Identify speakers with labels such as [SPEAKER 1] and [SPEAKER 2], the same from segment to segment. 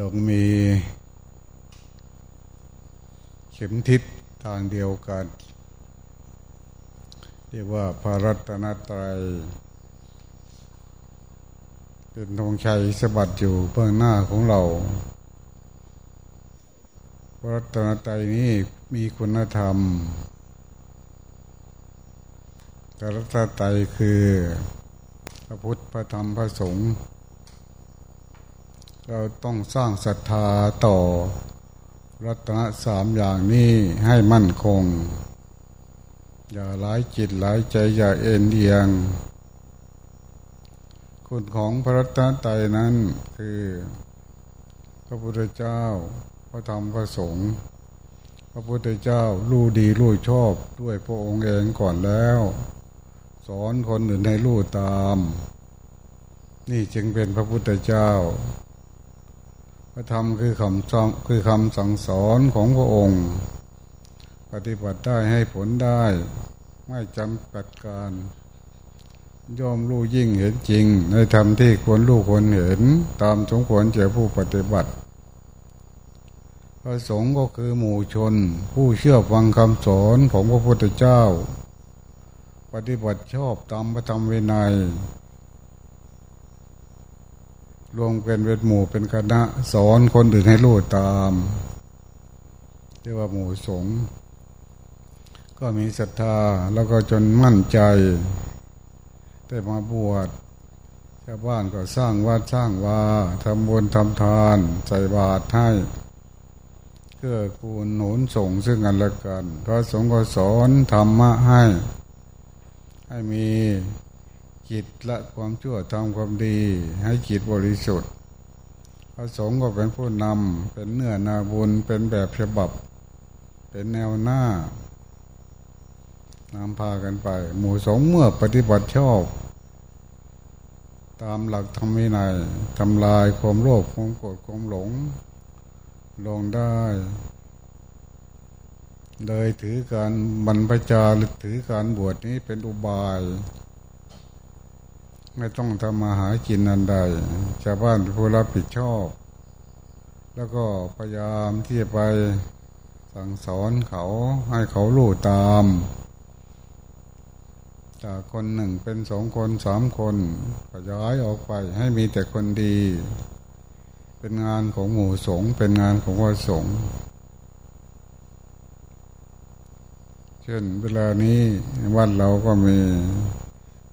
[SPEAKER 1] ลงมี เข็มทิศทางเดียวกัน เรียกว่าพระรัตนตรัย เป็นธงชัยสบัดอยู่เบื้องหน้าของเรา พระรัตนตรัยนี้มีคุณธรรมพระรัตนตรัยคือพระพุทธพระธรรมพระสงฆ์ เราต้องสร้างศรัทธาต่อ รัตนสามอย่างนี้ให้มั่นคง อย่าหลายจิตหลายใจอย่าเอ็นเอียง คุณของพระรัตนตรัยนั้นคือ พระพุทธเจ้า พระธรรมพระสงฆ์พระพุทธเจ้ารู้ดีรู้ชอบด้วยพระองค์เองก่อนแล้ว สอนคนอื่นให้รู้ตาม นี่จึงเป็นพระพุทธเจ้า ระธรรมคือคำสอนคือคำสั่งสอนของพระองค์ ปฏิบัติได้ให้ผลได้ ไม่จำกัดการยอมรู้ยิ่งเห็นจริง ในธรรมที่ควรรู้ควรเห็น ตามสมควรแก่ผู้ปฏิบัติ พระสงฆ์ก็คือหมู่ชน ผู้เชื่อฟังคำสอนของพระพุทธเจ้า ปฏิบัติชอบตามพระธรรมวินัย รวมเป็นเป็นหมู่เป็นคณะ สอนคนอื่นให้รู้ตามเรียกว่าหมู่สงฆ์ก็มีศรัทธาแล้วก็จนมั่นใจได้มาบวชชาวบ้านก็สร้างวัดสร้างวาทำบุญทำทานใส่บาตรให้เพื่อคูณหนุนส่งซึ่งกันและกันพระสงฆ์ก็สอนธรรมะให้ ให้มี จิตละความชั่วทำความดี ให้จิตบริสุทธิ์พระสงฆ์ก็เป็นผู้นำเป็นเนื้อนาบุญเป็นแบบฉบับ เป็นแนวหน้านำพากันไป หมู่สงฆ์เมื่อปฏิบัติชอบ ตามหลักธรรมวินัยทำลายความโลภความโกรธความหลง ลงได้ เลยถือการบรรพชาหรือถือการบวชนี้เป็นอุบาย ไม่ต้องทำมาหากินอันใดชาวบ้านผู้รับผิดชอบ แล้วก็พยายามที่จะไปสั่งสอนเขาให้เขารู้ตาม จากคนหนึ่งเป็นสองคนสามคนขยายออกไปให้มีแต่คนดี เป็นงานของหมู่สงเป็นงานของพระสงเช่นเวลานี้วันเราก็มี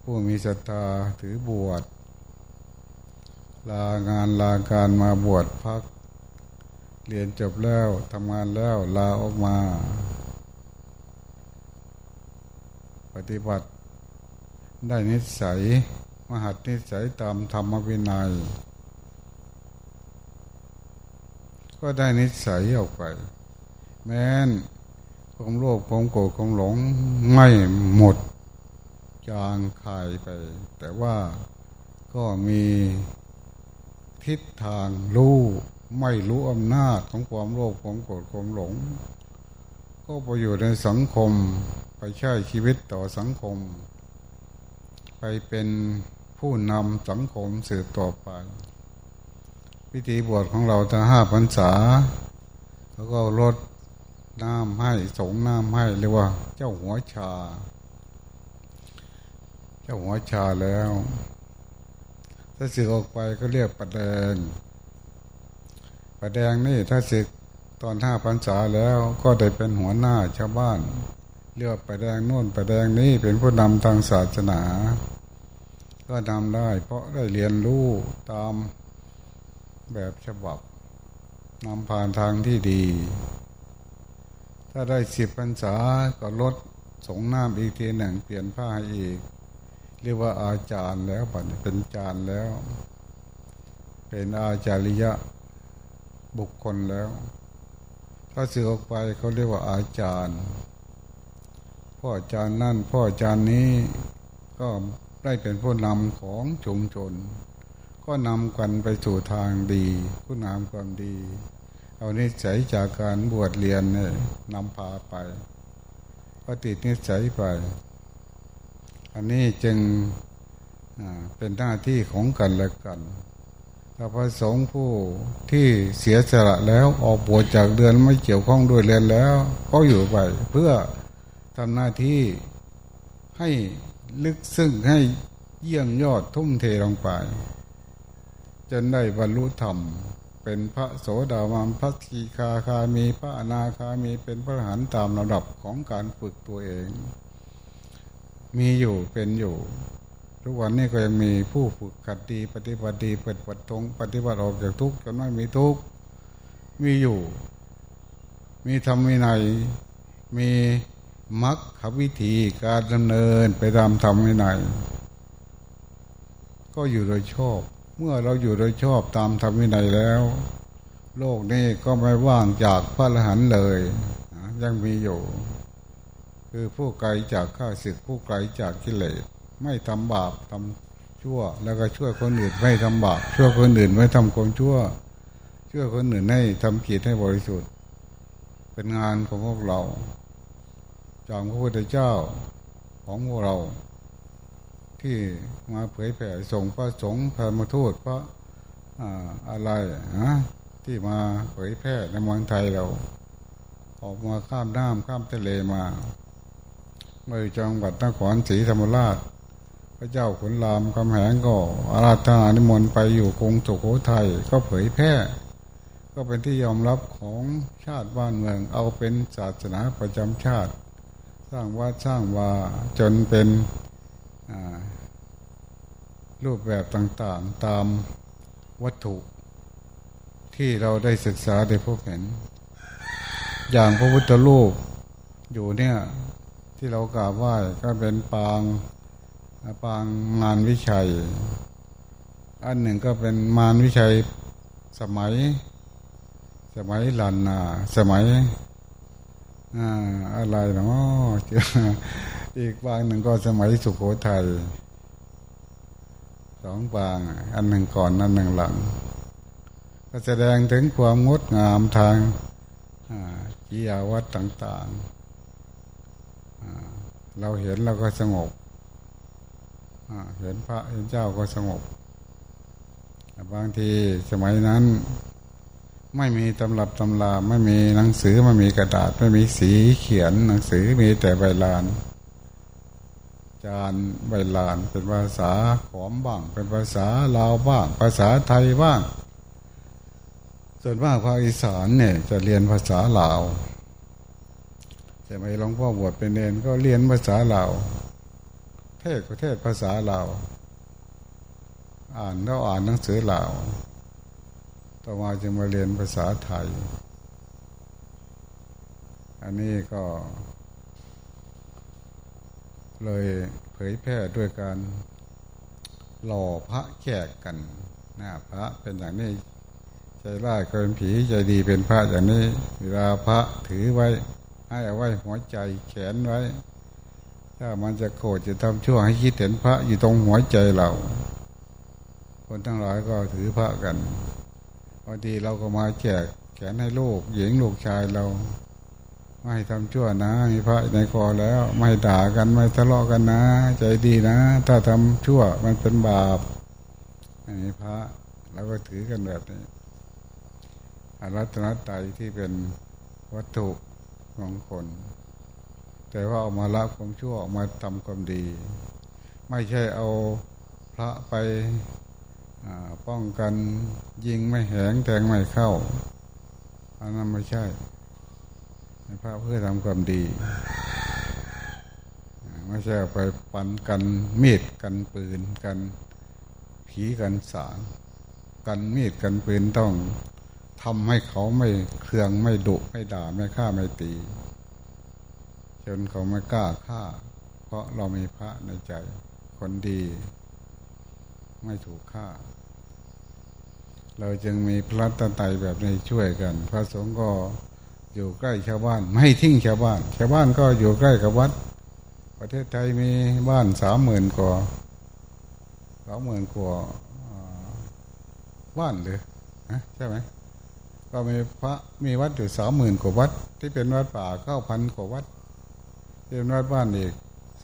[SPEAKER 1] ผู้มีศรัทธาถือบวช ลางานลาการมาบวชพัก เรียนจบแล้วทำงานแล้วลาออกมา ปฏิบัติได้นิสัย มหัดนิสัยตามธรรมวินัย ก็ได้นิสัยออกไป แม้นความโลภความโกรธความหลงไม่หมด จางคายไป แต่ว่าก็มีทิศทางรู้ไม่รู้อำนาจของความโลภความโกรธความหลง ก็ไปอยู่ในสังคมไปใช้ชีวิตต่อสังคม ไปเป็นผู้นำสังคมสืบต่อไป พิธีบวชของเราถ้าห้าพรรษา แล้วก็ลดน้ำให้สงน้ำให้เรียกว่าเจ้าหัวชา เจ้าหัวชาแล้ว ถ้าสึกออกไปก็เรียกประแดง ประแดงนี่ถ้าสึกตอนห้าพรรษาแล้วก็ได้เป็นหัวหน้าชาวบ้าน เรียกประแดงโน่นประแดงนี้เป็นผู้นำทางศาสนา ก็นำได้ เพราะได้เรียนรู้ตามแบบฉบับนำผ่านทางที่ดี ถ้าได้สิบพรรษาก็ลดสงน้ำอีกทีหนึ่งเปลี่ยนผ้าอีก เรียกว่าอาจารย์แล้วปัจเป็นอาจารย์แล้ว เป็นอาจาริยะบุคคลแล้ว ถ้าสื่อออกไปเขาเรียกว่าอาจารย์ พ่ออาจารย์นั่น พ่ออาจารย์นี้ก็ได้เป็นผู้นำของชุมชน ก็นำกันไปสู่ทางดีผู้นำความดี เอานิสัยจากการบวชเรียนเนี่ยนำพาไปก็ติดนิสัยไป อันนี้จึงเป็นหน้าที่ของกันและกันถ้าพระสงฆ์ผู้ที่เสียสละแล้วออกบวชจากเดือนไม่เกี่ยวข้องด้วยเรียนแล้ว ก็อยู่ไปเพื่อทำหน้าที่ให้ลึกซึ้งให้เยี่ยงยอดทุ่มเทลงไป จนได้บรรลุธรรม เป็นพระโสดาบันพระสีคาคามีพระอนาคามีเป็นพระหันตามระดับของการฝึกตัวเอง มีอยู่เป็นอยู่ ทุกวันนี้ก็ยังมีผู้ฝึกขัดดีปฏิบัติดีเปิดปัดตรงปฏิบัติออกจากทุกข์จนไม่มีทุกข์มีอยู่ มีธรรมวินัยมีมรรควิธีการดำเนินไปตามธรรมวินัยก็อยู่โดยชอบ เมื่อเราอยู่โดยชอบตามธรรมวินัยแล้ว โลกนี้ก็ไม่ว่างจากพระอรหันต์เลย ยังมีอยู่ คือผู้ไกลจากข้าศึกผู้ไกลจากกิเลสไม่ทำบาปทำชั่ว แล้วก็ช่วยคนอื่นไม่ทำบาปช่วยคนอื่นไม่ทำความชั่ว ช่วยคนอื่นให้ทำกิจให้บริสุทธิ์ เป็นงานของพวกเราจากพระพุทธเจ้าของพวกเรา ที่มาเผยแผ่ส่งพระสงฆ์พระมาทูตพระอะไรฮะที่มาเผยแพร่ในเมืองไทยเรา ออกมาข้ามน้ำข้ามทะเลมา มือจังหวัดนครศรีธรรมราช พระเจ้าขุนรามคำแหงก็อาราธนานิมนต์ไปอยู่กรุงสุโขทัยก็เผยแพร่ ก็เป็นที่ยอมรับของชาติบ้านเมืองเอาเป็นศาสนาประจำชาติ สร้างวัดสร้างวาจนเป็นรูปแบบต่างๆตามวัตถุที่เราได้ศึกษาได้พบเห็น อย่างพระพุทธรูปอยู่เนี่ย ที่เรากราบไหว้ก็เป็นปางปางงานวิชัย อันหนึ่งก็เป็นมารวิชัยสมัย สมัยลันนาสมัยอะไรเนาะอีกบางหนึ่งก็สมัยสุโขทัยสองบาง อันหนึ่งก่อนอันหนึ่งหลัง ก็แสดงถึงความงดงามทางกิยาวัดต่าง ๆ เราเห็นเราก็สงบเห็นพระเห็นเจ้าก็สงบบางทีสมัยนั้น ไม่มีตำรับตำราไม่มีหนังสือไม่มีกระดาษไม่มีสีเขียนหนังสือมีแต่ใบลาน จานใบลานเป็นภาษาขอมบ้าง เป็นภาษาลาวบ้าง ภาษาไทยบ้าง ส่วนมากภาคอีสานเนี่ยจะเรียนภาษาลาว จะไม่หลวงพ่อบวชเป็นเนนก็เรียนภาษาลาวเทศก็เทศภาษาลาวอ่านแล้วอ่านหนังสือลาวต่อมาจึงมาเรียนภาษาไทย อันนี้ก็ เลยเผยแพร่ด้วยการหล่อพระแขกกันนะพระเป็นอย่างนี้ ใจร้ายก็เป็นผีใจดีเป็นพระอย่างนี้เวลาพระถือไว้ ให้เอาไว้หัวใจแขนไว้ ถ้ามันจะโกรธจะทำชั่วให้คิดเห็นพระอยู่ตรงหัวใจเรา คนทั้งหลายก็ถือพระกันพอดีเราก็มาแจกแขนให้ลูกหญิงลูกชายเรา ไม่ทำชั่วนะมีพระในคอแล้ว ไม่ด่ากันไม่ทะเลาะกันนะ ใจดีนะ ถ้าทำชั่วมันเป็นบาปอันนี้พระเราก็ถือกันแบบนี้อรัตนตรัยที่เป็นวัตถุ ของคน แต่ว่าเอามาละความชั่วออกมาทำความดี ไม่ใช่เอาพระไปป้องกันยิงไม่แหงแทงไม่เข้าอันนั้นไม่ใช่พระเพื่อทำความดีไม่ใช่ไปปันกันมีดกันปืนกันผีกันสารกันมีดกันปืนต้อง ทำให้เขาไม่เครืองไม่ดุไม่ด่าไม่ฆ่าไม่ตี จนเขาไม่กล้าฆ่า เพราะเรามีพระในใจ คนดี ไม่ถูกฆ่า เราจึงมีพระตไตแบบนี้ช่วยกัน พระสงฆ์ก็อยู่ใกล้ชาวบ้าน ไม่ทิ้งชาวบ้าน ชาวบ้านก็อยู่ใกล้กับวัด ประเทศไทยมีบ้านสามหมื่นกว่าสามหมื่นกว่าบ้านเลยนะใช่ไหม ก็มีพระมีวัดอยู่สามหมื่นกว่าวัด ที่เป็นวัดป่าเก้าพันกว่าวัดเป็นวัดบ้านอีก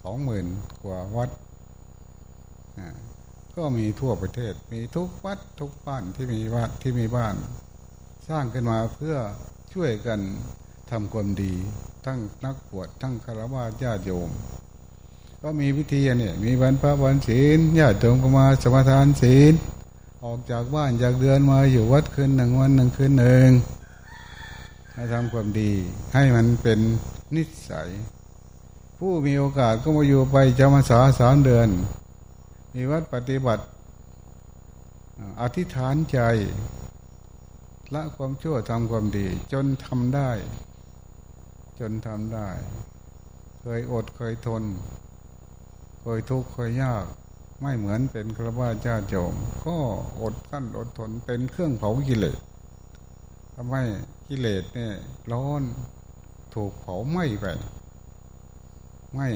[SPEAKER 1] สองหมื่นกว่าวัดก็มีทั่วประเทศ มีทุกวัดทุกบ้านที่มีวัดที่มีบ้าน สร้างขึ้นมาเพื่อช่วยกันทำความดี ทั้งนักบวชทั้งคารวะญาติโยม ก็มีวิธีเนี่ยมีวันพระวันศีลญาติโยมก็มาสมาทานศีล ออกจากบ้านจากเดือนมาอยู่วัดคืนหนึ่งวันหนึ่งคืนหนึ่งให้ทำความดี ให้มันเป็นนิสัย ผู้มีโอกาสก็มาอยู่ไปจำพรรษาสามเดือน มีวัดปฏิบัติ อธิษฐานใจ ละความชั่วทำความดี จนทำได้ จนทำได้ เคยอดเคยทน เคยทุกข์เคยยาก ไม่เหมือนเป็นครวญเจ้าโจมก็อดกั้นอดทนเป็นเครื่องเผากิเลสทำให้กิเลสเนี่ยร้อนถูกเผาไหม้ไปไม่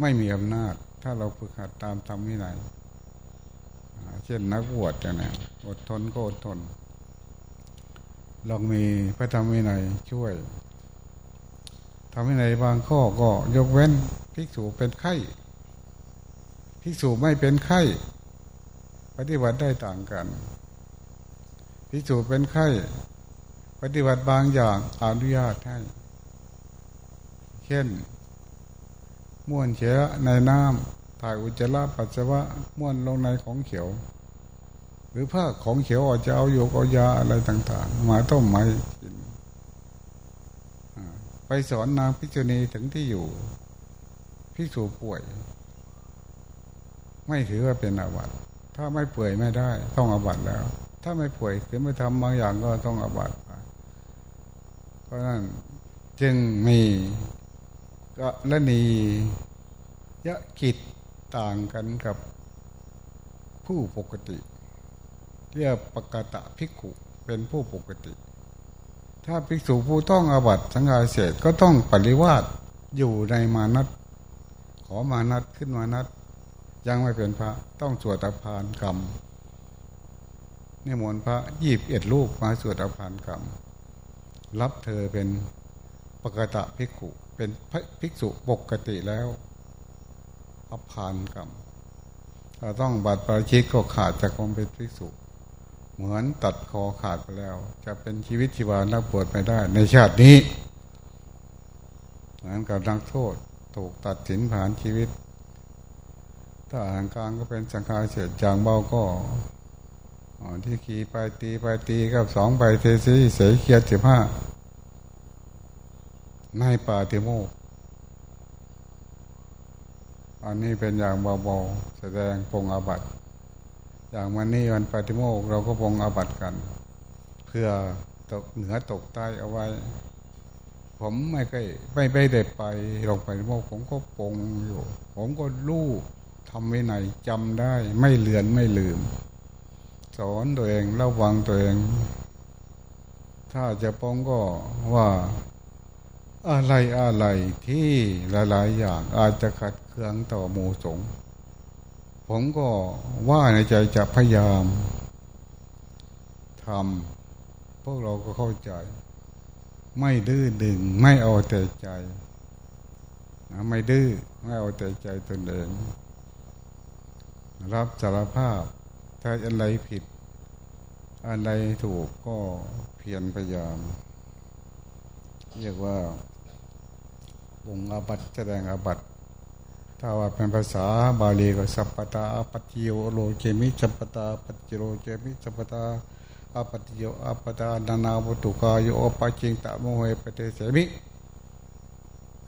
[SPEAKER 1] ไม่มีอำนาจ ถ้าเราฝึกหัดตามธรรมวินัยเช่นนักบวชอย่างนี้อดทนก็อดทน ลองมีพระธรรมวินัยช่วยทำวินัยบางข้อก็ยกเว้นภิกษุเป็นไข้ ภิกษุไม่เป็นไข้ ปฏิบัติได้ต่างกันภิกษุเป็นไข้ ปฏิบัติบางอย่างอนุญาตให้ เช่น ม้วนเฉะในน้ำถ่ายอุจจาระปัสสาวะม้วนลงในของเขียว หรือผ้าของเขียวอาจจะเอาโยกเอายาอะไรต่าง ๆ มาต้มไมากินไปสอนนางพิจณีถึงที่อยู่พิสูป่วย ไม่ถือว่าเป็นอาบัติถ้าไม่ป่วยไม่ได้ ต้องอาบัติแล้ว ถ้าไม่ป่วยคือไม่ทำบางอย่างก็ต้องอาบัติเพราะนั้นจึงมีกรณียะกิจต่างกันกับผู้ปกติ เรียกปกตะภิกขุเป็นผู้ปกติ ถ้าภิกษุผู้ต้องอาบัตสังฆาเสร็จก็ต้องปริวาสอยู่ในมานัตขอมานัตขึ้นมานัต ยังไม่เป็นพระต้องสวดอภานกรรมนี่มนพระยีบเอ็ดลูกมาสวดอภานกรรม รับเธอเป็นปกตะภิกขุเป็นภิกษุปกติแล้วอภานกรรมถ้าต้องบัตรประชิกก็ขาดจากความเป็นภิกษุ เหมือนตัดคอขาดไปแล้ว จะเป็นชีวิตชีวานักบวชไม่ได้ ในชาตินี้เหมือนกับนักโทษถูกตัดสินผ่านชีวิต ถ้าอ่านกลางก็เป็นสังฆารเสียจางเบาก็ที่ขี่ไปตีไปตีกับสองไปเทซีเสียเคียดสิบห้าในป่าติโมกอันนี้เป็นอย่างเบาๆแสดงปงอาบัตอย่างวันนี้วันปาติโมกเราก็ปงอาบัตกัน เพื่อตกเหนือตกใต้เอาไว้ ผมไม่เคยไม่ไปเด็ดไปลงไปโมกผมก็ปงอยู่ ผมก็รู้ ทำไว้ไหนจำได้ไม่เลือนไม่ลืม สอนตัวเองระวังตัวเอง ถ้าจะป้องก็ว่าอะไรอะไรที่หลาย ๆ อย่างอาจจะขัดเคืองต่อหมู่สงผมก็ว่าในใจจะพยายามทำพวกเราก็เข้าใจ ไม่ดื้อดึง ไม่เอาแต่ใจ ไม่ดื้อไม่เอาแต่ใจตนเอง รับสารภาพ ถ้าอะไรผิด อะไรถูกก็เพียรพยายาม เรียกว่าองอาบัตแสดงอาบัตถ้าว่าเป็นภาษาบาลีก็สัพปตาอปัติโยโลเจมิสัพปตาปัจิโรเจมิสัพปตาอปัติโยอปตานานาวัตุกายโยอปจิงตะโมเหปเตเสมิ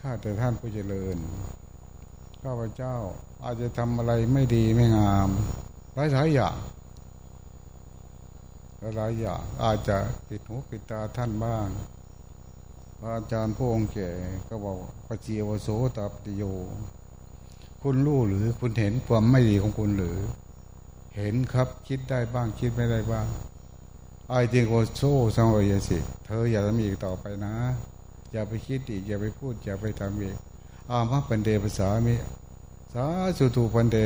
[SPEAKER 1] ข้าแต่ท่านผู้เจริญ ข้าพเจ้า อาจจะทำอะไรไม่ดีไม่งามหลายหลายอย่างหลายอย่างอาจจะปิดหูปิดตาท่านบ้างอาจารย์พระองค์แก่ก็บอกปเจียวโสตปฏิโย คุณรู้หรือคุณเห็นความไม่ดีของคุณหรือ เห็นครับคิดได้บ้างคิดไม่ได้บ้างไอเดโกโซสังเวยสิ เธออย่าทำอีกต่อไปนะ อย่าไปคิดอีก อย่าไปพูด อย่าไปทำอีก อามะปันเดภาษามิสาสุตุปันเด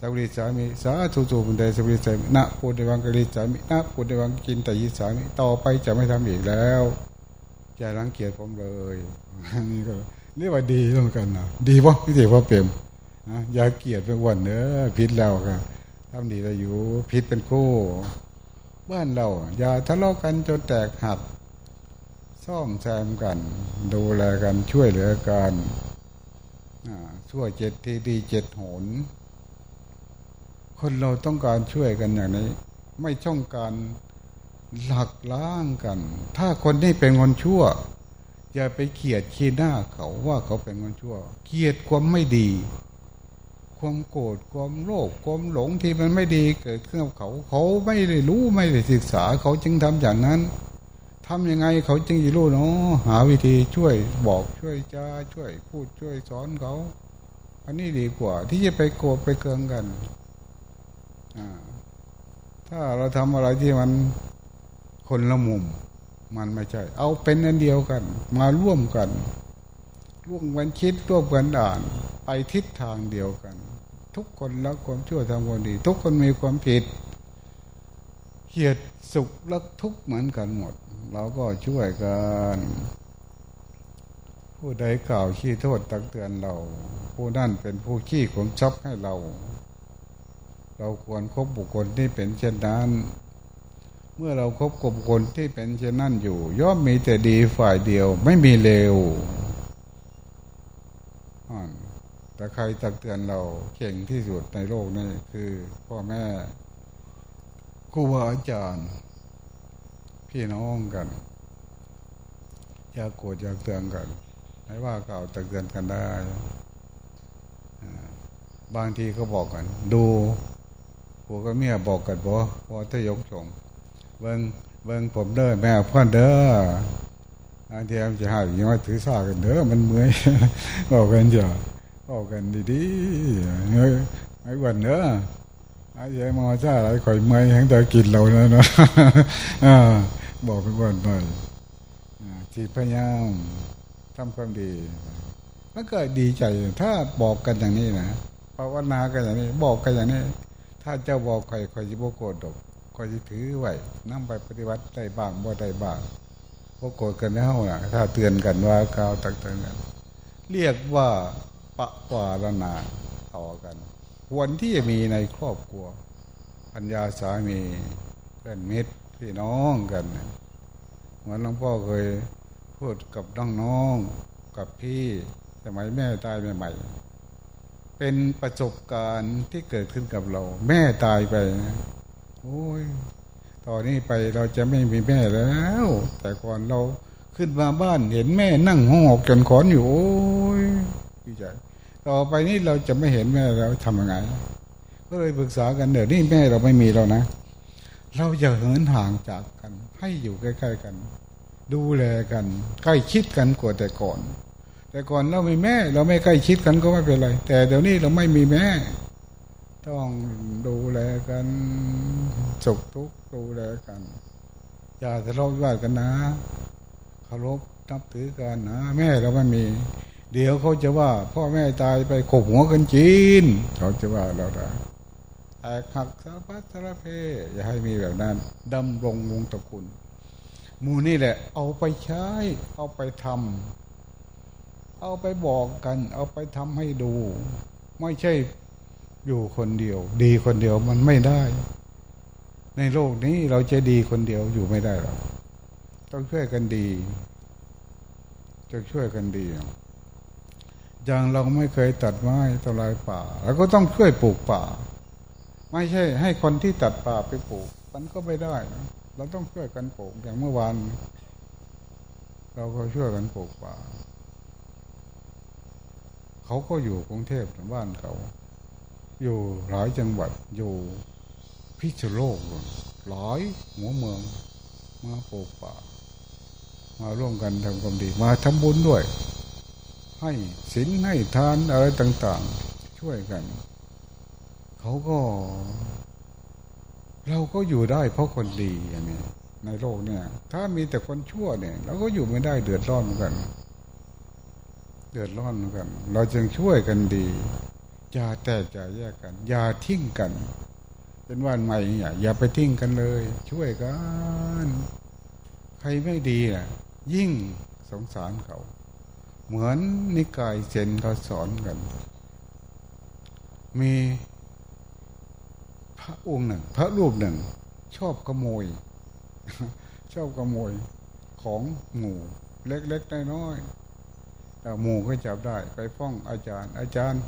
[SPEAKER 1] สัวิสามิสาธุตุปันเดสัวิสามินะปุเดวังกลิสามินะปุเดวังกินแต่ยิสามิต่อไปจะไม่ทำอีกแล้วอย่ารังเกียจผมเลยนี่ก็เรียกว่าดีต้องกันนะดีป่ะพี่เจ้าพ่อเปรมอย่าเกียดไปวันเนอพิษเราครับทำดีเราอยู่พิษเป็นคู่ บ้านเรา อย่าทะเลาะกันจนแตกหัก ซ่อมแซมกัน ดูแลกันช่วยเหลือกันช่วยเจ็ดทีดีเจ็ดหน คนเราต้องการช่วยกันอย่างนี้ ไม่ช่องการหลักล้างกัน ถ้าคนนี้เป็นคนชั่ว อย่าไปเกลียดขี้หน้าเขาว่าเขาเป็นคนชั่ว เกลียดความไม่ดี ความโกรธความโลภความหลงที่มันไม่ดีเกิดขึ้นกับเขา เขาไม่ได้รู้ไม่ได้ศึกษา เขาจึงทำอย่างนั้น ทำยังไงเขาจึงจะรู้เนาะหาวิธีช่วยบอกช่วยจ้าช่วยพูดช่วยสอนเขา อันนี้ดีกว่า ที่จะไปโกรธไปเคืองกันถ้าเราทำอะไรที่มันคนละมุม มันไม่ใช่ เอาเป็นอันเดียวกัน มาร่วมกัน ร่วมกันคิดร่วมกันอ่าน ไปทิศทางเดียวกัน ทุกคนรักความชั่วทำความดี ทุกคนมีความผิดเกียดสุขและทุกข์เหมือนกันหมด เราก็ช่วยกัน ผู้ใดกล่าวขี้โทษตักเตือนเรา ผู้นั่นเป็นผู้ขี้ของชอบให้เรา เราควรคบบุคคลที่เป็นเช่นนั้น เมื่อเราครบกับคนที่เป็นเช่นนั้นอยู่ ย่อมมีแต่ดีฝ่ายเดียวไม่มีเลวแต่ใครตักเตือนเราเก่งที่สุดในโลกนี้คือพ่อแม่ครูบาอาจารย์ พี่น้องกัน อย่าโกรธอย่าเตือนกันไม่ว่าเก่าตักเตือนกันได้บางทีก็บอกกัน ดูผัวกับเมียบอกกันบ่พอจะยกชงเบิ้งเบิ้งผมเด้อแม่พ่อเด้ออันที่มจะหายยังไงถือซากันเด้อมันเมื่อยบอกกันจ้ะบอกกันดีๆเงยไอ้วันเด้อไอ้ยัยมาจ้าอะไรข่อยเมื่อยทั้งแต่กินเราเนาะ บอกกันวันหน่อยจีพยายามทำความดีมันก็ดีใจ ถ้าบอกกันอย่างนี้นะภาวนากันอย่างนี้ บอกกันอย่างนี้ ถ้าเจ้าบอกใครใครจะโบโกรธดอกก็จะถือไว้นั่งไปปฏิบัติได้บ้างบ่ได้บ้างพวกโกรธกันแล้วนะถ้าเตือนกันว่ากล่าวตักเตือนกันเรียกว่าปะวารณาต่อกัน ควรที่จะมีในครอบครัว ปัญญาสามีเพื่อนมิตร พี่น้องกันเหมือนหลวงพ่อเคยพูดกับน้องน้องกับพี่สมัยแม่ตายใหม่ๆเป็นประสบการณ์ที่เกิดขึ้นกับเรา แม่ตายไปโอ้ยตอนนี้ไปเราจะไม่มีแม่แล้ว แต่ก่อนเราขึ้นมาบ้านเห็นแม่นั่งห้องออกจนขอนอยู่โอ้ยดีใจต่อไปนี้เราจะไม่เห็นแม่แล้วทำยังไง ก็เลยปรึกษากันเดี๋ยวนี้แม่เราไม่มีแล้วนะ เราอย่าเหินห่างจากกัน ให้อยู่ใกล้ ๆกัน ดูแลกัน ใกล้ชิดกันกว่าแต่ก่อน แต่ก่อนเราไมีแม่ เราไม่ใกล้ชิดกันก็ไม่เป็นไร แต่เดี๋ยวนี้เราไม่มีแม่ ต้องดูแลกันสุขทุกข์ดูแลกัน อย่าทะเลาะวิวาทกันนะเคารพนับถือกันนะแม่เราไม่มี เดี๋ยวเขาจะว่า พ่อแม่ตายไปขบหัวกันจีนเขาจะว่าเราได้ แตกหักสารพัดสารเพอย่าให้มีแบบนั้นดำรงวงตระกูลมูนี่แหละ เอาไปใช้ เอาไปทำเอาไปบอกกัน เอาไปทำให้ดู ไม่ใช่อยู่คนเดียว ดีคนเดียวมันไม่ได้ ในโลกนี้เราจะดีคนเดียวอยู่ไม่ได้หรอกต้องช่วยกันดีจะช่วยกันดีอย่างเราไม่เคยตัดไม้ทำลายป่าเราก็ต้องช่วยปลูกป่า ไม่ใช่ ให้คนที่ตัดป่าไปปลูก มันก็ไม่ได้ เราต้องช่วยกันปลูกอย่างเมื่อวานเราก็ช่วยกันปลูกป่า เขาก็อยู่กรุงเทพบ้านเขา อยู่หลายจังหวัดอยู่พิษโลกหลายหัวเมืองมาปลูกป่า มาร่วมกันทำความดี มาทำบุญด้วย ให้ศีลให้ทานอะไรต่าง ๆ ช่วยกัน เขาก็ เราก็อยู่ได้เพราะคนดีอย่างนี้ในโลกเนี่ย ถ้ามีแต่คนชั่วเนี่ยเราก็อยู่ไม่ได้เดือดร้อนเหมือนกัน เดือดร้อนเหมือนกัน เราจึงช่วยกันดีอย่าแตกอย่าแยกกันอย่าทิ้งกัน เป็นวันใหม่อย่าอย่าไปทิ้งกันเลย ช่วยกัน ใครไม่ดีอะ ยิ่งสงสารเขา เหมือนนิกายเซนเขาสอนกัน มี ระองค์หนึ่ง พระรูปหนึ่ง ชอบขโมย ชอบขโมยของหมู่เล็กๆน้อยๆแต่หมู่ก็จับได้ ไปฟ้องอาจารย์ อาจารย์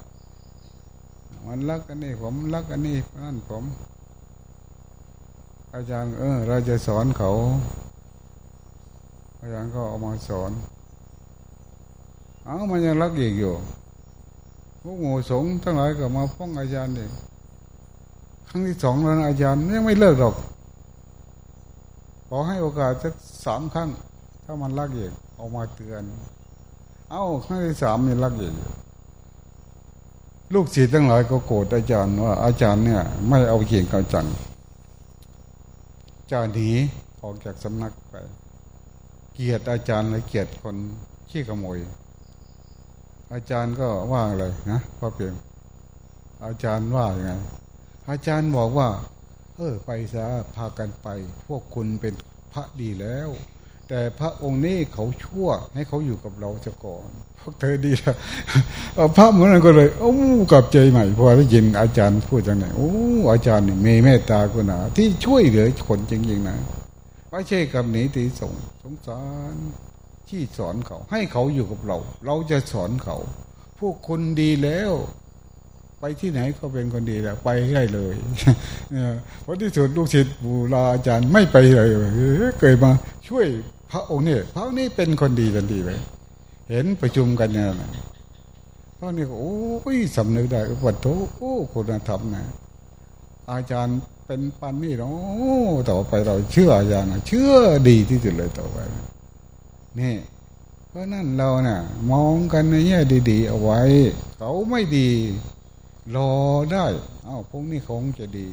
[SPEAKER 1] มันรักอันนี้ผมรักอันนี้นั่นผม อาจารย์ เออ เราจะสอนเขา อาจารย์ก็เอามาสอนเอามันยังรักอีกอยู่พวกหมู่สงทั้งหลายก็มาฟ้องอาจารย์เอง รั้งที่สองแล้วอาจารย์ยังไม่เลิกหรอก ขอให้โอกาสสักสามครั้ง ถ้ามันรักเอีกออกมาเตือน เอาครั้งที่สามมันรักเอีกลูกศิษย์ทั้งหลายก็โกรธอาจารย์ว่า อาจารย์เนี่ย ไม่เอาเก่งเอาจังจะหนีออกจากสำนักไป เกียรติอาจารย์เลยเกียรติคนขี้ขโมย อาจารย์ก็ว่าอะไรนะพ่อเพียงอาจารย์ว่าอย่างไง อาจารย์บอกว่า เออไปซะพากันไป พวกคุณเป็นพระดีแล้ว แต่พระองค์นี้เขาชั่วให้เขาอยู่กับเราจะก่อนพวกเธอดีแล้วพระเหมือนกันก็เลยโอ้กับใจใหม่พอได้ยินอาจารย์พูดจังไหนโอ้อาจารย์นี่มีเมตตากุณาที่ช่วยเหลือคนจริงๆนะไม่ใช่กับหนีตีส่งสงสารที่สอนเขา ให้เขาอยู่กับเรา เราจะสอนเขา พวกคุณดีแล้ว ที่ไหนก็เป็นคนดีแหล้วไปได้เลยเพราะที่สุดลูกศิษย์บูลาอาจารย์ไม่ไปเลยเกิดมาช่วยพระองค์นี่พระนี่เป็นคนดีทันทีเลยเห็นประชุมกันเนี่ยพระนี่ก็โอ้ยสำนึกได้วัดโตโอ้คุณธรรมนะอาจารย์เป็นปันนี่เนาะต่อไปเราเชื่ออาจารย์เชื่อดีที่สุดเลยต่อไปนี่เพราะนั่นเราเนะ่ะ มองกันในแง่ดี ๆ เอาไว้ เขาไม่ดี รอได้ เอา้าพรุ่งนี้คงจะดี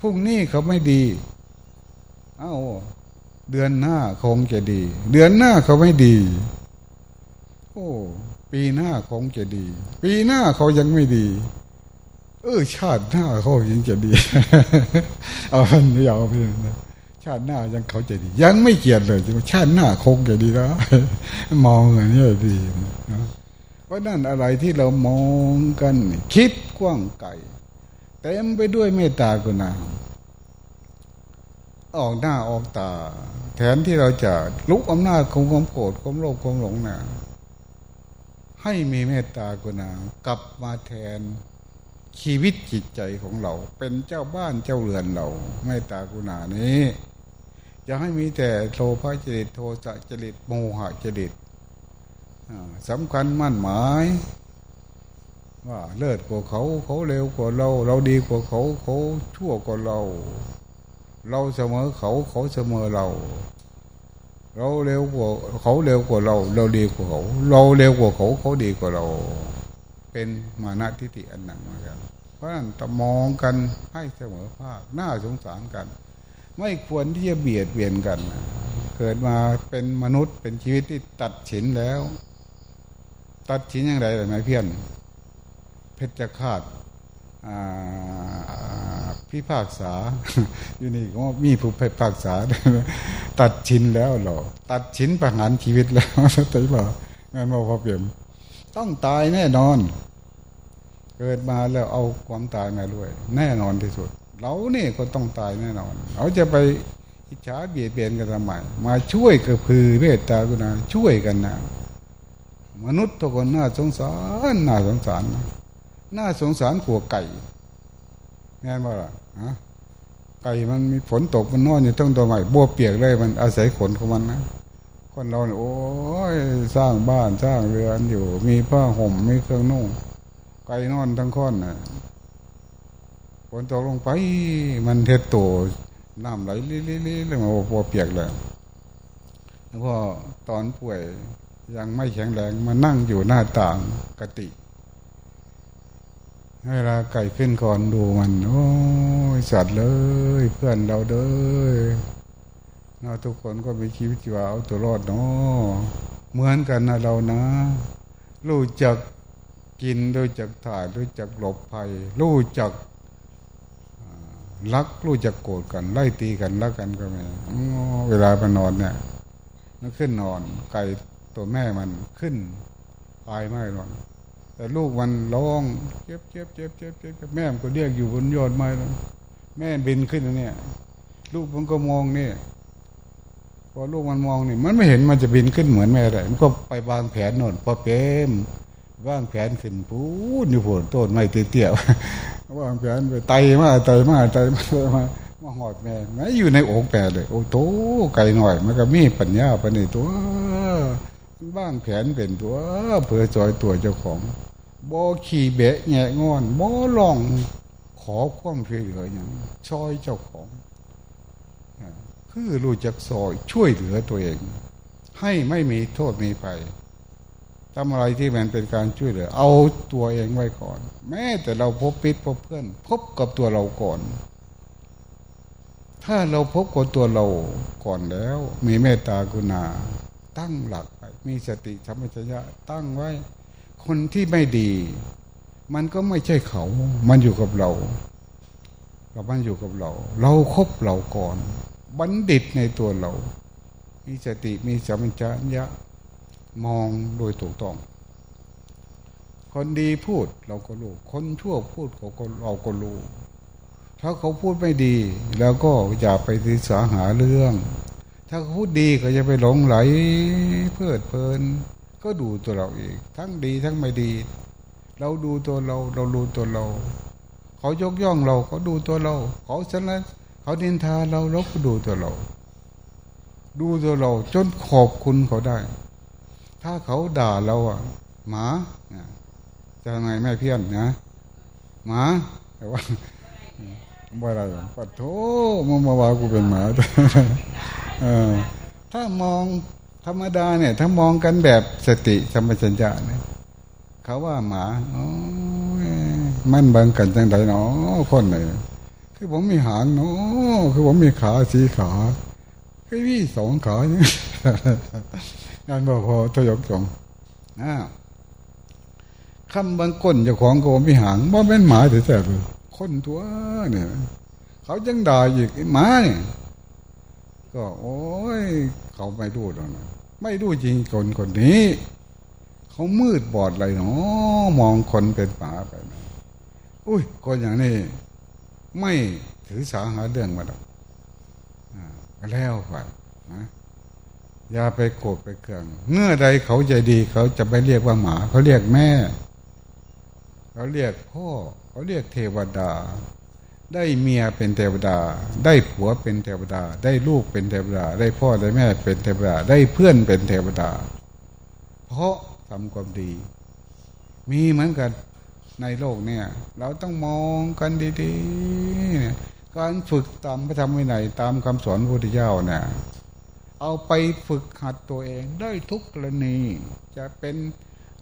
[SPEAKER 1] พรุ่งนี้เขาไม่ดี เอา้า เดือนหน้าคงจะดี เดือนหน้าเขาไม่ดี โอ้ปีหน้าคงจะดี ปีหน้าเขายังไม่ดี เออ ชาติหน้าเขายังจะดี เอาพันยาวพี่นะชาติหน้ายังเขาจะดี ยังไม่เกียดเลยชาติหน้าคงจะดีแล้วมองอย่างนี้ดีนะ เพราะนั่นอะไรที่เรามองกัน คิดกว้างไกลเต็มไปด้วยเมตตากรุณาออกหน้าออกตา แทนที่เราจะลุกอำนาจของความโกรธความโลภความหลงนะให้มีเมตตากรุณากลับมาแทนชีวิตจิตใจของเรา เป็นเจ้าบ้านเจ้าเรือนเราเมตตากรุณานี้อย่าให้มีแต่โทภะจริตโทสะจริตโมหะจริต สำคัญมั่นหมาย ว่าเลิศกว่าเขา เขาเร็วกว่าเรา เราดีกว่าเขา เขาชั่วกว่าเรา เราเสมอเขาเขาเสมอเรา เราเร็วกว่าเขาเร็วกว่าเรา เราดีกว่าเขา เราเร็วกว่าเขาเขาดีกว่าเรา เป็นมานะทิฏฐิอันหนึ่งเหมือนกันเพราะนั้นต้องมองกันให้เสมอภาคน่าสงสารกัน ไม่ควรที่จะเบียดเบียนกัน เกิดมาเป็นมนุษย์เป็นชีวิตที่ตัดฉินแล้ว ตัดสินอย่างไรเลยไหมเพี้ยน เพชรคาดพิพากษา อยู่นี่ก็มีผู้พิพากษา ตัดชิ้นแล้วหรอตัดชิ้นประหารชีวิตแล้วแต่ว่างานมาพอเปลี่ยนต้องตายแน่นอน เกิดมาแล้วเอาความตายมาด้วย แน่นอนที่สุด เราเนี่ยก็ต้องตายแน่นอน เราจะไปอิจฉาเบียดเบียนกันทำไมมาช่วยกระพือเมตตากุณาช่วยกันนะ มนุษย์ทุกคนน่าสงสารน่าสงสารน่าสงสารกลัวไก่แง่ว่าล่ะฮะไก่มันมีฝนตกมันนอนอยู่ทั้งตัวใหม่บัวเปียกเลยมันอาศัยขนของมันนะคนเราเนี่ยโอ้ยสร้างบ้านสร้างเรือนอยู่ มีผ้าห่มมีเครื่องนุ่งไก่นอนทั้งค้อนน่ะฝนตกลงไป มันเทโตน้ำไหลลิๆๆแล้วมันบัวเปียกเลยแล้วพอตอนป่วย ยังไม่แข็งแรงมานั่งอยู่หน้าต่างกติเวลาไก่ขึ้นก่อนดูมัน โอ้ยสัตว์เลย เพื่อนเราเด้อเราทุกคนก็มีชีวิตชีวาเอาตัวรอดเนาะเหมือนกันนะเรานะ รู้จักกินรู้จักถ่ายรู้จักหลบภัย รู้จักรักรู้จักโกรธกัน ไล่ตีกันรักกันก็ไม่เวลาไปนอนเนี่ยมันขึ้นนอนไก่ ตัวแม่มันขึ้นตายไม่หรอกแต่ลูกมันร้องเจ็บเจ็บเจ็บเจ็บเจ็บแม่มันก็เรียกอยู่บนยอดไม้แล้วแม่บินขึ้นเนี่ย ลูกมันก็มองเนี่ยพอลูกมันมองนี่มันไม่เห็นมันจะบินขึ้นเหมือนแม่เลยมันก็ไปวางแผนโน่นพอเปมวางแผนขึ้นปูนอยู่ผลต้นไม้เตี้ยววางแผนไปไตมาไตมาไตมามามาหอดแม่แม่อยู่ในโอ่งแปดเลย โอ้โตไกลหน่อย มันก็มีปัญญาปัญญาตัว บ้างแผนเป็นตัวเพื่อจอยตัวเจ้าของบ่ขี่เบะแงะงอนบ่ลองขอความช่วยเหลืออย่างช่อยเจ้าของคือรู้จักซอยช่วยเหลือตัวเอง ให้ไม่มีโทษมีภัยทำอะไรที่มันเป็นการช่วยเหลือ เอาตัวเองไว้ก่อน แม้แต่เราพบปิดพบเพื่อน พบกับตัวเราก่อน ถ้าเราพบกับตัวเราก่อนแล้ว มีเมตตากรุณาตั้งหลัก มีสติธรรมชยะตั้งไว้ คนที่ไม่ดี มันก็ไม่ใช่เขา มันอยู่กับเราเรามันอยู่กับเรา เราครบเราก่อน บัณฑิตในตัวเรา มีสติมีสัมปชัญญะมองโดยถูกต้อง คนดีพูดเราก็รู้ คนชั่วพูดเขาก็เราก็รู้ถ้าเขาพูดไม่ดี แล้วก็อย่าไปศึกษาหาเรื่อง ถ้าพูดดีก็จะไปหลงไหลเพลิดเพลิน ก็ดูตัวเราเอง ทั้งดีทั้งไม่ดี เราดูตัวเรา เราดูตัวเรา เขายกย่องเราเขาดูตัวเรา เขาสนะเขาดินทาเราเราก็ดูตัวเรา ดูตัวเราจนขอบคุณเขาได้ ถ้าเขาด่าเราอะ หมาจะทำไงแม่เพี้ยนนะหมาแต่ว่า บ่อะไรปัดโถมมาว่ากูเป็นหมาถ้ามองธรรมดาเนี่ย ถ้ามองกันแบบสติสัมปชัญญะเนี่ยเขาว่าหมาอมันบังกันจังไดเนาะคนไหนคือผมมีหางเนาะคือผมมีขาสีขาคือมีสองขาเนี่ยงานบ่พอทยกสงนะคำบางคนเจ้าของก็ไม่หางว่าเป็นหมาแต่แต่ คนตัวเนี่ยเขาจังด่าอีกหมาเนี่ยก็โอ้ย เขาไม่รู้แล้วนะไม่รู้จริงคนคนนี้ เขามืดบอดอะไรเนาะมองคนเป็นหมาไปนะอุ้ยคนอย่างนี้ ไม่ถือสาหาเรื่องมาหรอกแล้วไปนะอย่าไปโกรธไปเคืองเมื่อใดเขาใจดี เขาจะไปเรียกว่าหมา เขาเรียกแม่ เขาเรียกพ่อ เขาเรียกเทวดา ได้เมียเป็นเทวดา ได้ผัวเป็นเทวดา ได้ลูกเป็นเทวดา ได้พ่อได้แม่เป็นเทวดา ได้เพื่อนเป็นเทวดา เพราะทำความดี มีเหมือนกันในโลกเนี่ย เราต้องมองกันดีๆการฝึกตามพระธรรมวินัยตามคำสอนพระพุทธเจ้าเนี่ยเอาไปฝึกหัดตัวเองได้ทุกกรณี จะเป็น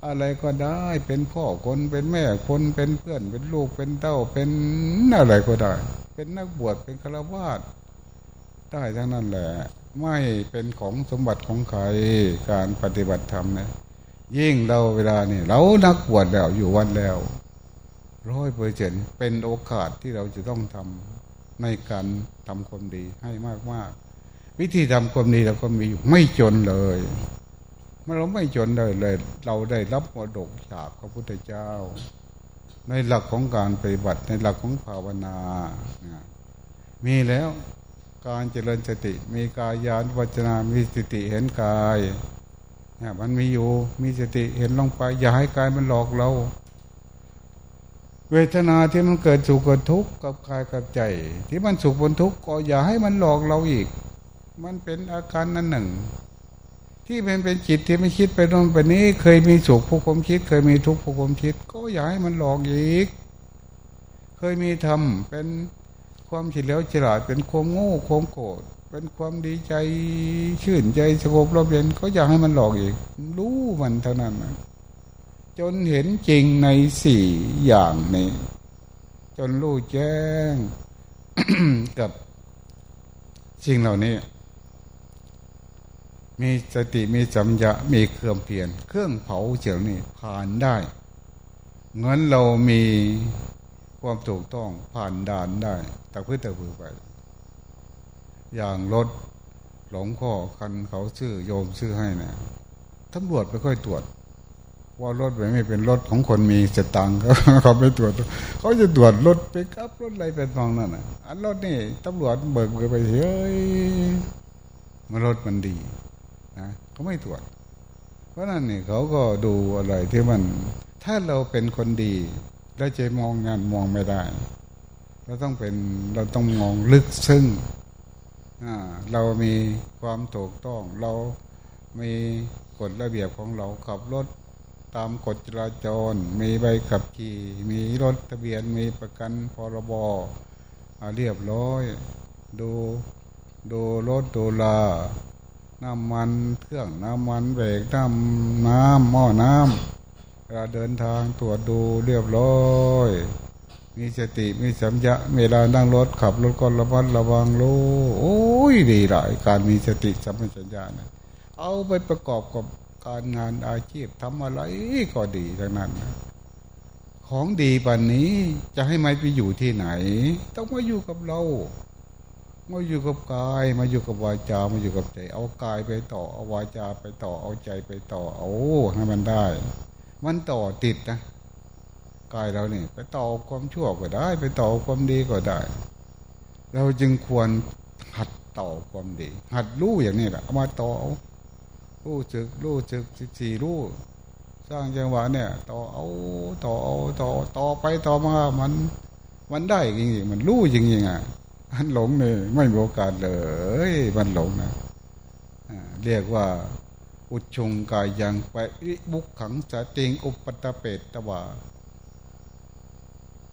[SPEAKER 1] อะไรก็ได้เป็นพ่อคนเป็นแม่คนเป็นเพื่อนเป็นลูกเป็นเต้าเป็นอะไรก็ได้ เป็นนักบวชเป็นฆราวาสได้ทั้งนั้นแหละ ไม่เป็นของสมบัติของใครการปฏิบัติธรรมนี่ยยิ่งเราเวลานี่เรานักบวชแล้วอยู่วันแล้วร้อยเปอร์เซ็นเป็นโอกาสที่เราจะต้องทำในการทำความดีให้มากๆ วิธีทำความดีเราก็มีอยู่ไม่จนเลย มื่อเราไม่จนเลยเลย เราได้รับมรดกจากพระพุทธเจ้า ในหลักของการปฏิบัติในหลักของภาวนามีแล้วการเจริญสติ มีกายานุปัจนามีสติเห็นกายเนี่ยมันมีอยู่มีสติเห็นลงไป อย่าให้กายมันหลอกเรา เวทนาที่มันเกิดสุขกับทุกข์กับกายกับใจ ที่มันสุขบนทุกข์ก็อย่าให้มันหลอกเราอีก มันเป็นอาการนั้นหนึ่ง ที่เป็นเป็นจิตที่ไม่คิดไปโน่นไปนี้ เคยมีสุขผู้คมคิด เคยมีทุกข์ผู้คมคิด ก็อย่าให้มันหลอกอีก เคยมีธรรมเป็นความเฉลียวฉลาดเป็นความโง่ความโกรธเป็นความดีใจชื่นใจสงบรบเย็นก็อยากให้มันหลอกอีก รู้มันเท่านั้นจนเห็นจริงในสี่อย่างนี้ จนรู้แจ้งกับสิ่งเหล่านี้ มีสติมีสัมยะมีเครื่องเปลี่ยน เครื่องเผาเจียวนี่ผ่านได้เงินเรามีความถูกต้องผ่านด่านได้ตะพื้นตะพือไป อย่างรถหลงข้อคันเขาซื้อโยมซื้อให้นะตำรวจไปค่อยตรวจว่ารถไม่เป็นรถของคนมีสตังค์เขาไปตรวจเขาจะตรวจรถไปกับรถอะไรเป็นฟองนั่นอะอันรถนี่ตำรวจเบิกไปเฮ้ยมันรถมันดี นะเขาไม่ตรวจ เพราะนั่นนี่เขาก็ดูอะไรที่มัน ถ้าเราเป็นคนดีเราจะมองงานมองไม่ได้ เราต้องเป็นเราต้องมองลึกซึ้งเรามีความถูกต้อง เรามีกฎระเบียบของเราขับรถตามกฎจราจร มีใบขับขี่ มีรถทะเบียน มีประกันพรบเรียบร้อย ดูดูรถดูลา น้ำมันเครื่องน้ำมันเบรกน้ำน้ำหม้อน้ำเวลาเดินทางตรวจดูเรียบร้อยมีสติมีสัมยะเวลานั่งรถขับรถก็ระมัดระวังรู้โอ้ยดีหลายการมีสติสัมปชัญญะนะเอาไปประกอบกับการงานอาชีพทำอะไรก็ดีทั้งนั้นนะของดีปันนี้จะให้มันไปอยู่ที่ไหน ต้องมาอยู่กับเรา มาอยู่กับกายมาอยู่กับวาจามาอยู่กับใจ เอากายไปต่อเอาวาจาไปต่อเอาใจไปต่อเอาให้มันได้ มันต่อติดนะกายเราเนี่ยไปต่อความชั่วก็ได้ ไปต่อความดีก็ได้ เราจึงควรหัดต่อความดี หัดรู้อย่างนี้แหละเอามาต่อรู้จึกรู้จึกสิสี่รู้สร้างจังหวะเนี่ย ต่อเอาต่อเอาต่อต่อไปต่อมามัน มันได้จริงๆมันรู้จริงๆอะ มันหลงเนี่ยไม่มีโอกาสเลยมันหลงนะเรียกว่า อุชงกายยังไปบุกขังจะเติงอุปตะเปตตวา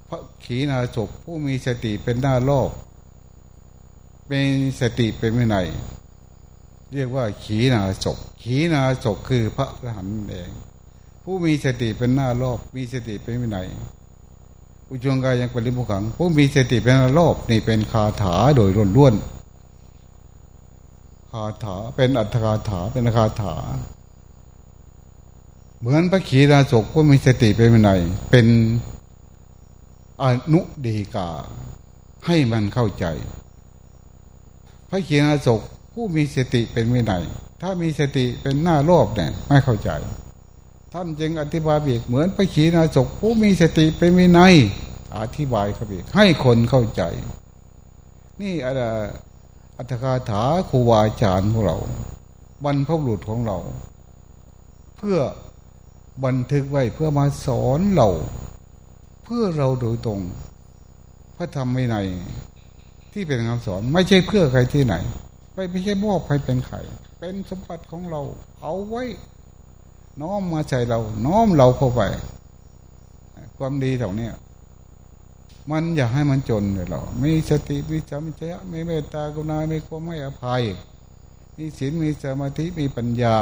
[SPEAKER 1] พระขีณาศพผู้มีสติเป็นหน้าโลก เป็นสติเป็นวินัยเรียกว่า ขีนาศกขีนาศกคือพระอรหันต์เอง ผู้มีสติเป็นหน้ารอบมีสติเป็นวินัย อุจงกายยังเป็นริมุขัง ผู้มีสติเป็นรอบนี่เป็นคาถาโดยร่นล้วนคาถาเป็นอัตถคาถาเป็นคาถา เหมือนพระขีณาศกผู้มีสติเป็นวินัยเป็นอนุดีกา ให้มันเข้าใจ พระขีณาศกผู้มีสติเป็นวินัยถ้ามีสติเป็นหน้าโลภเนี่ยไม่เข้าใจ ท่านจึงอธิบายบีกเหมือนพระขีณาสกผู้มีสติเป็นวินัยอธิบายเขาบีกให้คนเข้าใจ นี่อะไรอัตถคาถาครูวาจารย์ของเราบรรพบุรุษของเรา เพื่อบันทึกไว้เพื่อมาสอนเรา เพื่อเราโดยตรง พระธรรมวินัยที่เป็นคำสอนไม่ใช่เพื่อใครที่ไหนไปไม่ใช่มอบให้เป็นไข่เป็นสมบัติของเรา เอาไว้ น้อมมาใจเรา น้อมเราเข้าไปความดีเหล่านี้มันอยากให้มันจนเลยเรามีสติมีจำใจมีเมตตากรุณามีความไม่อภัย มีศีลมีสมาธิมีปัญญา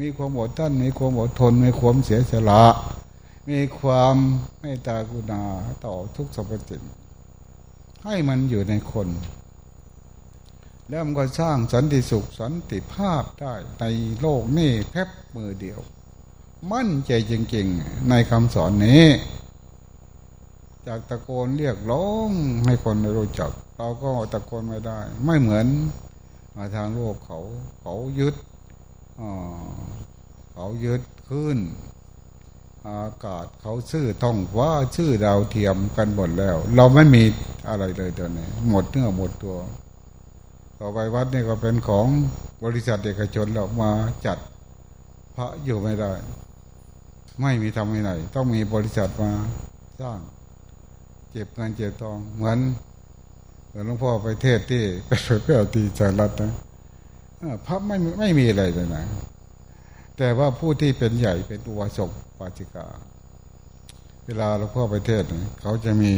[SPEAKER 1] มีความอดทนมีความอดทนมีความเสียสละ มีความเมตตากรุณาต่อทุกสรรพสิ่งให้มันอยู่ในคน แล้วมันก็สร้างสันติสุขสันติภาพได้ในโลกนี้แค่มือเดียว มั่นใจจริงๆในคำสอนนี้ จากตะโกนเรียกร้องให้คนรู้จัก เราก็ตะโกนไม่ได้ ไม่เหมือนมาทางโลกเขาเขายึดเขายึดขึ้น อากาศเขาชื่อท่องว่าชื่อดาวเทียมกันหมดแล้ว เราไม่มีอะไรเลยตอนนี้หมดเนื้อหมดตัว ต่อไปวัดนี่ก็เป็นของบริษัทเอกชนเรามาจัดพระอยู่ไม่ได้ ไม่มีทำไม่ไหน ต้องมีบริษัทมาสร้าง เจ็บเงินเจ็บทองเหมือนเหมือนหลวงพ่อไปเทศที่ไปเผยแพร่ตีจารัตนะพระไม่ไม่มีอะไรเลยนะ แต่ว่าผู้ที่เป็นใหญ่เป็นอุวสกปาจิกา เวลาหลวงพ่อไปเทศเขาจะมี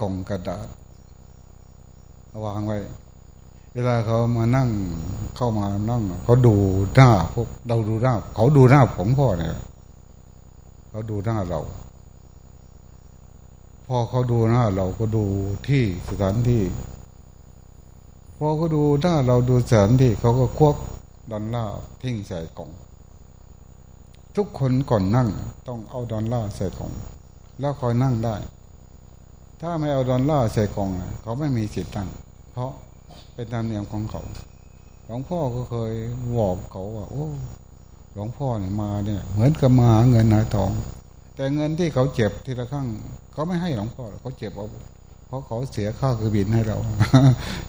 [SPEAKER 1] กล่องกระดาษ วางไว้ เวลาเขามานั่งเข้ามานั่งเขาดูหน้าพวกเราดูหน้า เขาดูหน้าผมพ่อเนี่ยเขาดูหน้าเรา พอเขาดูหน้าเราก็ดูที่สถานที่พอเขาดูหน้าเราดูสถานที่เขาก็ควักดอลลาร์ทิ้งใส่กล่อง ทุกคนก่อนนั่งต้องเอาดอลลาร์ใส่กล่อง แล้วคอยนั่งได้ ถ้าไม่เอาดอลลาร์ใส่กล่องเขาไม่มีสิทธิ์ตั้ง เพราะเป็นธรรมเนียมของเขา หลวงพ่อก็เคยบอกเขาว่าโอ้ หลวงพ่อเนี่ยมาเนี่ย เหมือนกับมาหาเงินหาทอง แต่เงินที่เขาเก็บทีละครั้งเขาไม่ให้หลวงพ่อเขาเก็บเอาเพราะเขาเสียค่าเครื่องบินให้เรา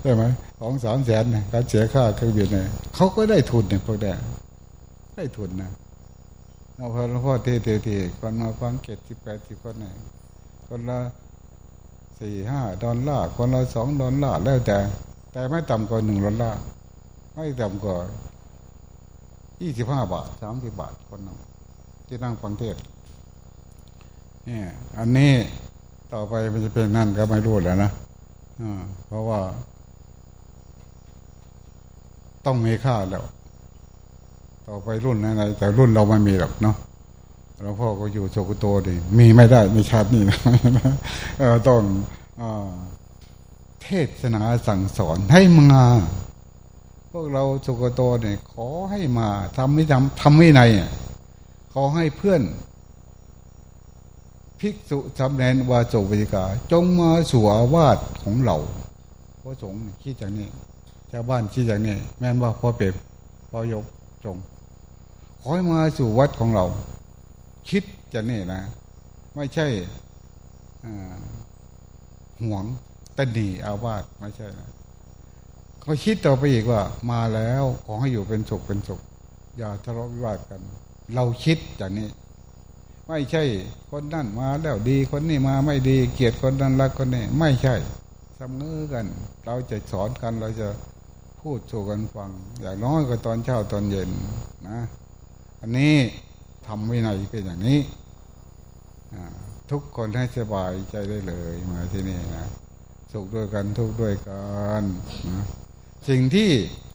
[SPEAKER 1] ใช่ไหมสองสามแสนเนี่ยเขาเสียค่าเครื่องบินเนี่ยเขาก็ได้ทุนเนี่ยพวกแดได้ทุนนะเราพอหลวงพ่อเทเทเทศน์คนมาฟังเทศน์สิบแปดสิบคนเนี่ยคนละ สี่ห้าดอลลาร์คนละสองดอลลาร์แล้วแต่ แต่ไม่ต่ำกว่าหนึ่งดอลลาร์ไม่ต่ำกว่ายี่สิบห้าบาทสามสิบบาทคนนึงที่นั่งฟังเทศเนี่ยอันนี้ต่อไปมันจะเป็นนั่นก็ไม่รู้แล้วนะเพราะว่า ต้องมีค่าแล้ว ต่อไปรุ่นอะไรแต่รุ่นเราไม่มีหรอกเนาะ เราพ่อก็อยู่โชกุโตดีมีไม่ได้ในชาตินี้นะต้องเทศนาสั่งสอนให้มาพวกเราโชกุโตเนี่ยขอให้มาทำไม่ทำทำไม่ในขอให้เพื่อน ภิกษุจำแนนวาโจวิกา จงมาสู่อาวาสของเราพระสงฆ์คิดอย่างนี้ชาวบ้านคิดอย่างนี้ แม้นว่าพอเปรบพ่อยกจง ขอให้มาสู่วัดของเรา คิดจะนี่นะ ไม่ใช่ห่วงตันดีอาวาสไม่ใช่นะเขาคิดต่อไปอีกว่า มาแล้วขอให้อยู่เป็นสุขเป็นสุข อย่าทะเลาะวิวาทกัน เราคิดอย่างนี้ ไม่ใช่คนนั่นมาแล้วดีคนนี้มาไม่ดี เกลียดคนนั้นรักคนนี้ไม่ใช่สมอกัน เราจะสอนกันเราจะพูดสู่กันฟัง อย่างน้อยก็ตอนเช้าตอนเย็นนะ อันนี้ ทำวินัยเป็นอย่างนี้ทุกคนให้สบายใจได้เลยมาที่นี่นะสุขด้วยกันทุกด้วยกันนะสิ่งที่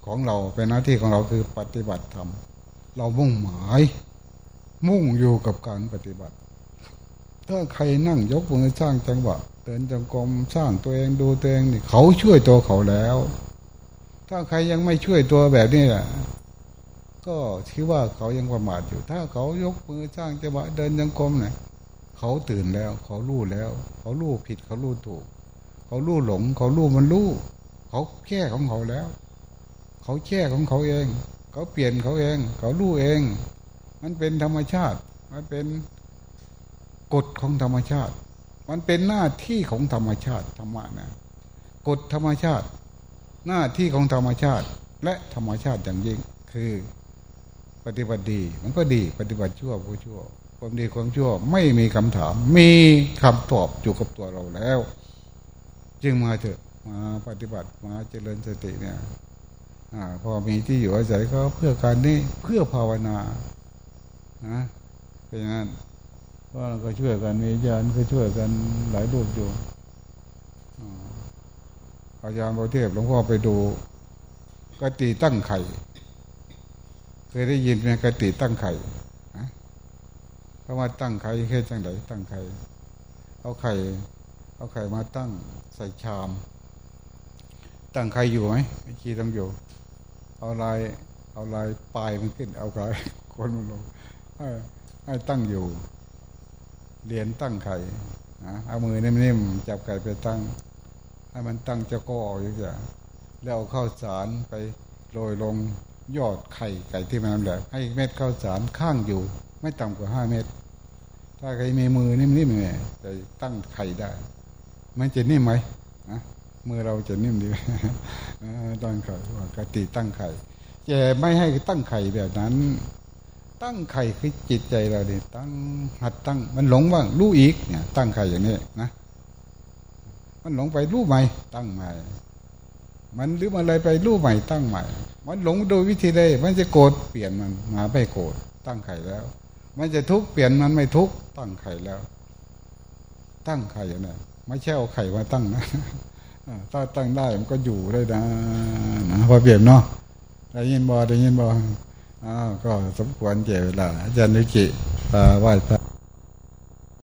[SPEAKER 1] ของเราเป็นหน้าที่ของเราคือปฏิบัติธรรมเรามุ่งหมาย มุ่งอยู่กับการปฏิบัติ ถ้าใครนั่งยกมือสร้างจังหวะเดินจงกรมสร้างตัวเองดูตัวเองนี่เขาช่วยตัวเขาแล้ว ถ้าใครยังไม่ช่วยตัวแบบนี้แหละ ก็คิดว่าเขายังประมาทอยู่ ถ้าเขายกมือสร้างจังหวะเดินจงกรมเนี่ยเขาตื่นแล้ว เขารู้แล้ว เขารู้ผิดเขารู้ถูก เขารู้หลง เขารู้มันรู้เขาแก้ของเขาแล้ว เขาแก้ของเขาเอง เขาเปลี่ยนเขาเอง เขารู้เอง มันเป็นธรรมชาติ มันเป็นกฎของธรรมชาติ มันเป็นหน้าที่ของธรรมชาติธรรมะนะกฎธรรมชาติ หน้าที่ของธรรมชาติ และธรรมชาติอย่างยิ่งคือ ปฏิบัติดี มันก็ดีปฏิบัติชั่วผู้ชั่ว ความดีความชั่วไม่มีคำถาม มีคำตอบอยู่กับตัวเราแล้ว จึงมาเถอะมาปฏิบัติมาเจริญสติเนี่ยอพอมีที่อยู่อาศัยก็เพื่อการนี้เพื่อภาวนานะเป็นอย่างนั้นก็เราก็ช่วยกันมีญาณก็ช่วยกันหลายรูปอยู่อาจารย์ประเทศหลวงพ่อไปดูกติตั้งไข่ เคยได้ยินไหมกติตั้งไข่เขามาตั้งไข่แค่จังไดตั้งไข่เอาไข่ เอาไข่มาตั้งใส่ชาม ตั้งไข่อยู่ไหมไม่คีต้องอยู่ เอาลาย เอาลายปลายมันขึ้น เอาไข่คนมันลงให้ตั้งอยู่เรียนตั้งไข่เอามือนิ่มๆจับไข่ไปตั้ง ให้มันตั้งเจ้าก้ออย่างเงี้ยแล้วเอาข้าวสารไปโรยลง ยอดไข่ไก่ที่มันแบบให้เม็ดข้าวสารข้างอยู่ ไม่ต่ำกว่าห้าเม็ดถ้าใครมีมือนิ่มๆเนี่ยจะตั้งไข่ได้ มันจะนิ่มไหมนะมือเราจะนิ่มดีตั้งไข่กติตั้งไข่แต่ไม่ให้ตั้งไข่แบบนั้น ตั้งไข่คือจิตใจเราเนี่ยตั้งหัดตั้ง มันหลงบ้างรู้อีกเนี่ย ตั้งไข่อย่างนี้นะมันหลงไปรู้ใหม่ตั้งใหม่ มันหรืออะไรไปรู้ใหม่ตั้งใหม่ มันหลงโดยวิธีใดมันจะโกรธเปลี่ยนมันมาไม่โกรธตั้งไข่แล้ว มันจะทุกข์เปลี่ยนมันไม่ทุกข์ตั้งไข่แล้ว ตั้งไข่อย่างนี้ไม่ใช่เอาไข่มาตั้งนะถ้าตั้งได้มันก็อยู่ได้นะพอเปลี่ยนเนาะได้ยินบอได้ยินบออ้าวก็สมควรเจเวลาอาจารย์นิจิปาไหว้พระ